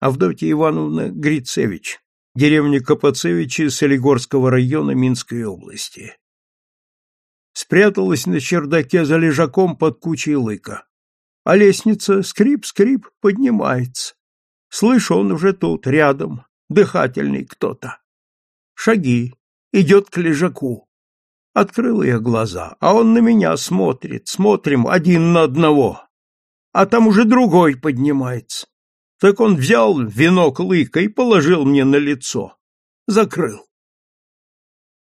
Авдотья Ивановна Грицевич, деревня Капацевичи Солигорского района Минской области. Спряталась на чердаке за лежаком под кучей лыка. А лестница, скрип-скрип, поднимается. Слышу, он уже тут, рядом, дыхательный кто-то. Шаги, идет к лежаку. Открыл я глаза, а он на меня смотрит, смотрим один на одного. А там уже другой поднимается. Так он взял венок лыка и положил мне на лицо. Закрыл.